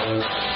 Thank you.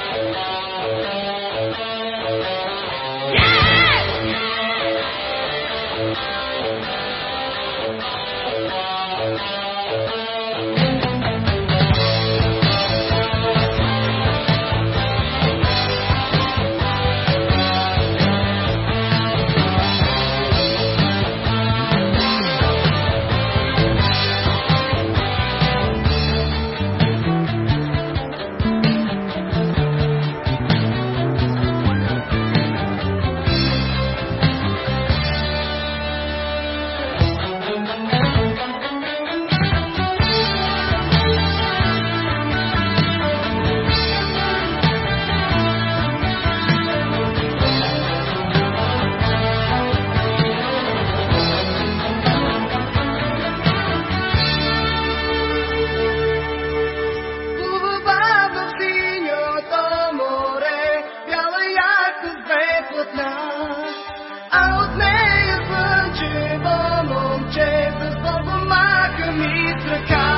me to come.